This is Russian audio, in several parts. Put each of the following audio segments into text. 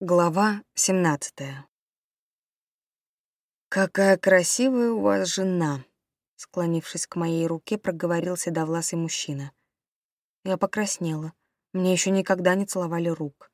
Глава 17 «Какая красивая у вас жена!» Склонившись к моей руке, проговорил седовласый мужчина. Я покраснела. Мне еще никогда не целовали рук.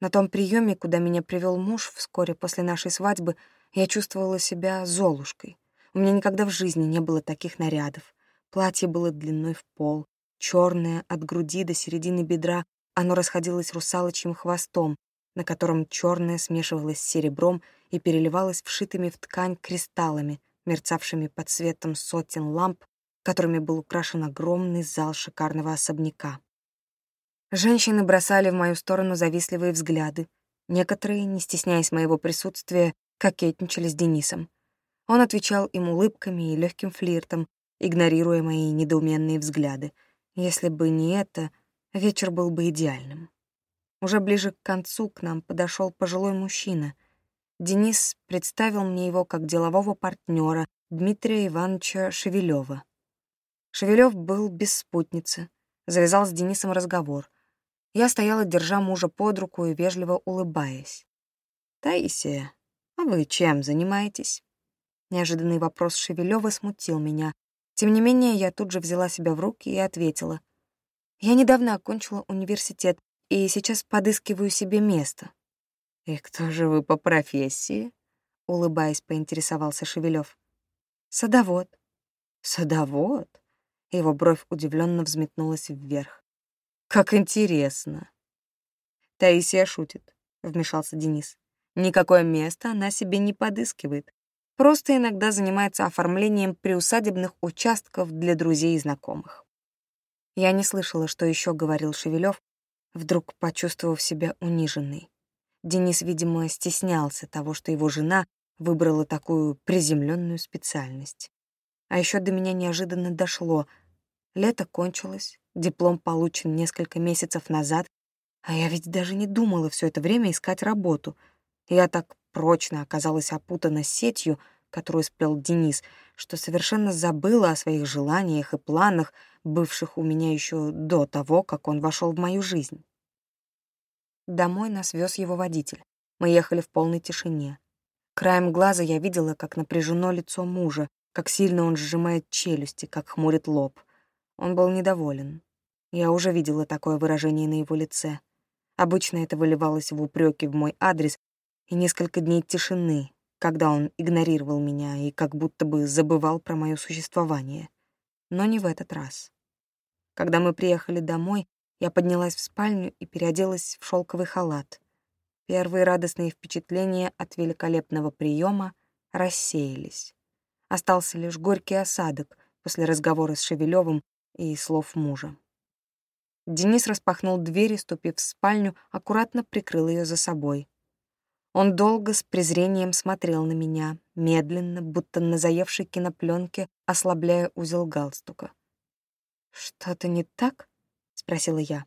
На том приеме, куда меня привел муж вскоре после нашей свадьбы, я чувствовала себя золушкой. У меня никогда в жизни не было таких нарядов. Платье было длиной в пол, черное от груди до середины бедра, оно расходилось русалочьим хвостом, на котором черное смешивалось с серебром и переливалось вшитыми в ткань кристаллами, мерцавшими под светом сотен ламп, которыми был украшен огромный зал шикарного особняка. Женщины бросали в мою сторону завистливые взгляды. Некоторые, не стесняясь моего присутствия, кокетничали с Денисом. Он отвечал им улыбками и легким флиртом, игнорируя мои недоуменные взгляды. Если бы не это, вечер был бы идеальным. Уже ближе к концу к нам подошел пожилой мужчина. Денис представил мне его как делового партнера Дмитрия Ивановича Шевелева. Шевелев был без спутницы, завязал с Денисом разговор. Я стояла, держа мужа под руку и вежливо улыбаясь. «Таисия, а вы чем занимаетесь?» Неожиданный вопрос Шевелева смутил меня. Тем не менее, я тут же взяла себя в руки и ответила. «Я недавно окончила университет, и сейчас подыскиваю себе место». «И кто же вы по профессии?» — улыбаясь, поинтересовался Шевелев. «Садовод». «Садовод?» Его бровь удивленно взметнулась вверх. «Как интересно!» Таисия шутит, — вмешался Денис. «Никакое место она себе не подыскивает. Просто иногда занимается оформлением приусадебных участков для друзей и знакомых». Я не слышала, что еще говорил Шевелев, вдруг почувствовав себя униженной. Денис, видимо, стеснялся того, что его жена выбрала такую приземленную специальность. А еще до меня неожиданно дошло. Лето кончилось, диплом получен несколько месяцев назад, а я ведь даже не думала все это время искать работу. Я так прочно оказалась опутана сетью, которую сплел Денис, что совершенно забыла о своих желаниях и планах, бывших у меня еще до того, как он вошел в мою жизнь. Домой нас вез его водитель. Мы ехали в полной тишине. Краем глаза я видела, как напряжено лицо мужа, как сильно он сжимает челюсти, как хмурит лоб. Он был недоволен. Я уже видела такое выражение на его лице. Обычно это выливалось в упреки в мой адрес и несколько дней тишины, когда он игнорировал меня и как будто бы забывал про мое существование. Но не в этот раз. Когда мы приехали домой, я поднялась в спальню и переоделась в шелковый халат. Первые радостные впечатления от великолепного приема рассеялись. Остался лишь горький осадок после разговора с Шевелевым и слов мужа. Денис распахнул дверь и, ступив в спальню, аккуратно прикрыл ее за собой. Он долго с презрением смотрел на меня, медленно, будто на заевшей кинопленке, ослабляя узел галстука. «Что-то не так?» — спросила я.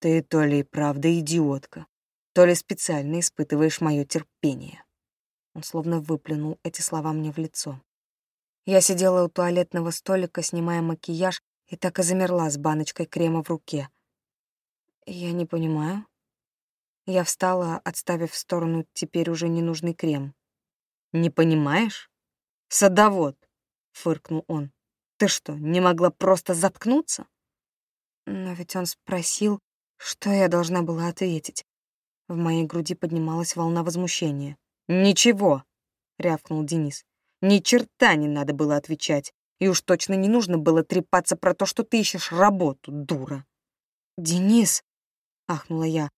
«Ты то ли правда идиотка, то ли специально испытываешь мое терпение». Он словно выплюнул эти слова мне в лицо. Я сидела у туалетного столика, снимая макияж, и так и замерла с баночкой крема в руке. «Я не понимаю», я встала, отставив в сторону теперь уже ненужный крем. «Не понимаешь? Садовод!» — фыркнул он. «Ты что, не могла просто заткнуться?» Но ведь он спросил, что я должна была ответить. В моей груди поднималась волна возмущения. «Ничего!» — рявкнул Денис. «Ни черта не надо было отвечать. И уж точно не нужно было трепаться про то, что ты ищешь работу, дура». «Денис!» — ахнула я.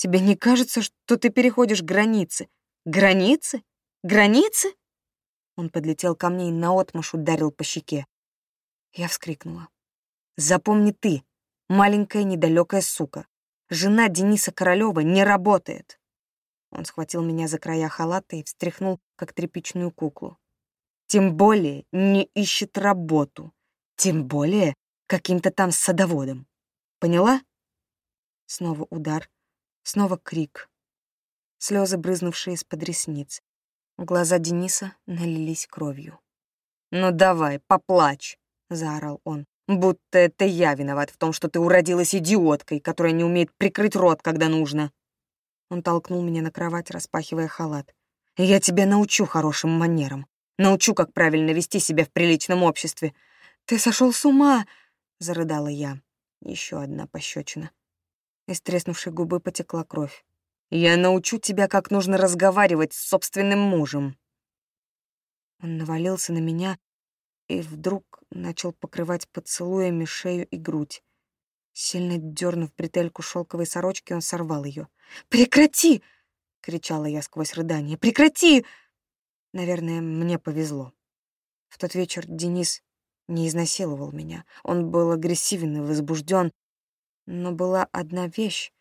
Тебе не кажется, что ты переходишь границы? Границы? Границы? Он подлетел ко мне и наотмашь ударил по щеке. Я вскрикнула. Запомни ты, маленькая недалекая сука. Жена Дениса Королева не работает. Он схватил меня за края халата и встряхнул, как тряпичную куклу. Тем более не ищет работу. Тем более каким-то там садоводом. Поняла? Снова удар, Снова крик. Слезы, брызнувшие из-под ресниц. Глаза Дениса налились кровью. «Ну давай, поплачь!» — заорал он. «Будто это я виноват в том, что ты уродилась идиоткой, которая не умеет прикрыть рот, когда нужно». Он толкнул меня на кровать, распахивая халат. «Я тебя научу хорошим манерам. Научу, как правильно вести себя в приличном обществе. Ты сошел с ума!» — зарыдала я. Еще одна пощечина. Из треснувшей губы потекла кровь. «Я научу тебя, как нужно разговаривать с собственным мужем». Он навалился на меня и вдруг начал покрывать поцелуями шею и грудь. Сильно дернув бретельку шелковой сорочки, он сорвал ее. «Прекрати!» — кричала я сквозь рыдание. «Прекрати!» Наверное, мне повезло. В тот вечер Денис не изнасиловал меня. Он был агрессивен и возбужден. Но была одна вещь,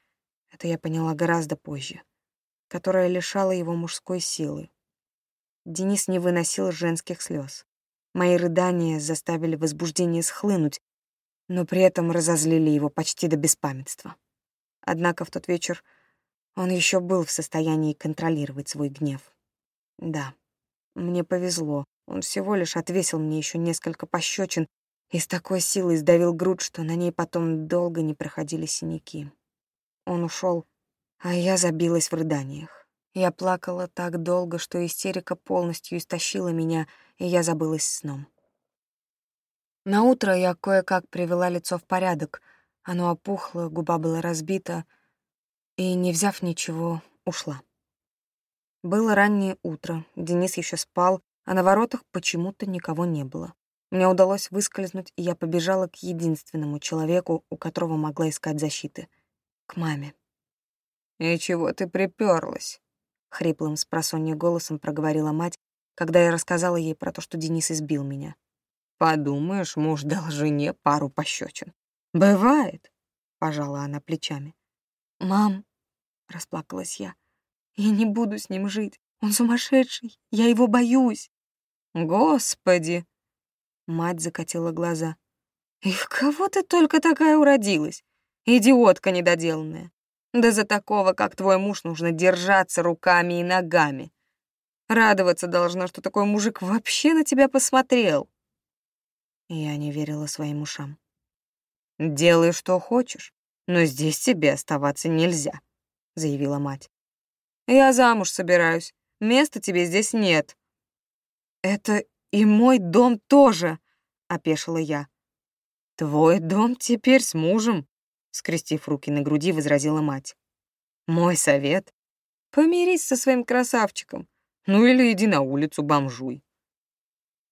это я поняла гораздо позже, которая лишала его мужской силы. Денис не выносил женских слез. Мои рыдания заставили возбуждение схлынуть, но при этом разозлили его почти до беспамятства. Однако в тот вечер он еще был в состоянии контролировать свой гнев. Да, мне повезло. Он всего лишь отвесил мне еще несколько пощечин и с такой силой сдавил грудь, что на ней потом долго не проходили синяки. Он ушел, а я забилась в рыданиях. Я плакала так долго, что истерика полностью истощила меня, и я забылась сном. На утро я кое-как привела лицо в порядок. Оно опухло, губа была разбита, и, не взяв ничего, ушла. Было раннее утро, Денис еще спал, а на воротах почему-то никого не было. Мне удалось выскользнуть, и я побежала к единственному человеку, у которого могла искать защиты — к маме. «И чего ты приперлась? Хриплым с голосом проговорила мать, когда я рассказала ей про то, что Денис избил меня. «Подумаешь, муж дал жене пару пощечин. Бывает», — пожала она плечами. «Мам», — расплакалась я, — «я не буду с ним жить. Он сумасшедший, я его боюсь». «Господи!» Мать закатила глаза. «И в кого ты только такая уродилась? Идиотка недоделанная. Да за такого, как твой муж, нужно держаться руками и ногами. Радоваться должна, что такой мужик вообще на тебя посмотрел». Я не верила своим ушам. «Делай, что хочешь, но здесь тебе оставаться нельзя», — заявила мать. «Я замуж собираюсь. Места тебе здесь нет». «Это и мой дом тоже», — опешила я. «Твой дом теперь с мужем», — скрестив руки на груди, возразила мать. «Мой совет — помирись со своим красавчиком, ну или иди на улицу, бомжуй».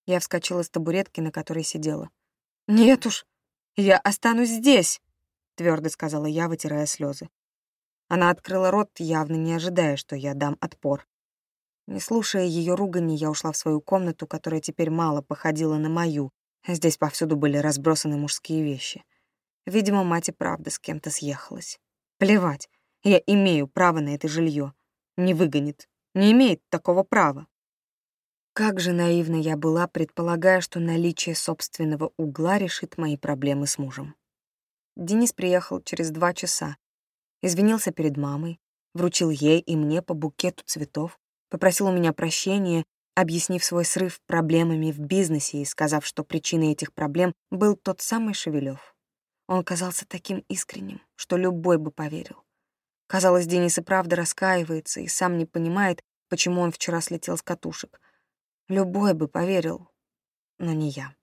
Я вскочила с табуретки, на которой сидела. «Нет уж, я останусь здесь», — твердо сказала я, вытирая слезы. Она открыла рот, явно не ожидая, что я дам отпор. Не слушая ее ругани, я ушла в свою комнату, которая теперь мало походила на мою. Здесь повсюду были разбросаны мужские вещи. Видимо, мать и правда с кем-то съехалась. Плевать, я имею право на это жилье. Не выгонит, не имеет такого права. Как же наивна я была, предполагая, что наличие собственного угла решит мои проблемы с мужем. Денис приехал через два часа. Извинился перед мамой, вручил ей и мне по букету цветов, попросил у меня прощения, объяснив свой срыв проблемами в бизнесе и сказав, что причиной этих проблем был тот самый Шевелев. Он казался таким искренним, что любой бы поверил. Казалось, Денис и правда раскаивается и сам не понимает, почему он вчера слетел с катушек. Любой бы поверил, но не я.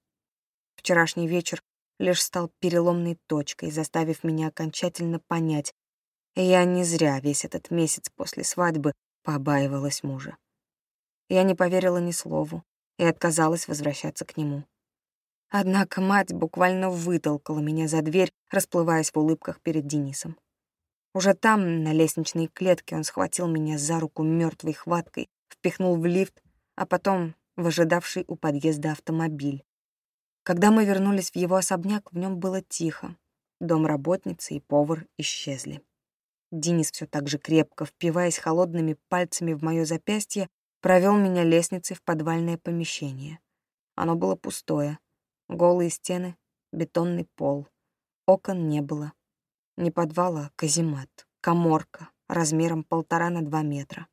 Вчерашний вечер лишь стал переломной точкой, заставив меня окончательно понять, я не зря весь этот месяц после свадьбы побаивалась мужа. Я не поверила ни слову и отказалась возвращаться к нему. Однако мать буквально вытолкала меня за дверь, расплываясь в улыбках перед Денисом. Уже там, на лестничной клетке, он схватил меня за руку мертвой хваткой, впихнул в лифт, а потом в ожидавший у подъезда автомобиль. Когда мы вернулись в его особняк, в нем было тихо. Домработница и повар исчезли. Денис все так же крепко, впиваясь холодными пальцами в мое запястье, провел меня лестницей в подвальное помещение. Оно было пустое. Голые стены, бетонный пол. Окон не было. Не подвала, а каземат, коморка, размером полтора на два метра.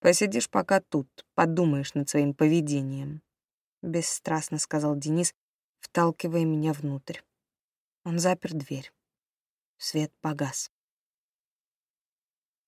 «Посидишь пока тут, подумаешь над своим поведением», — бесстрастно сказал Денис, вталкивая меня внутрь. Он запер дверь. Свет погас.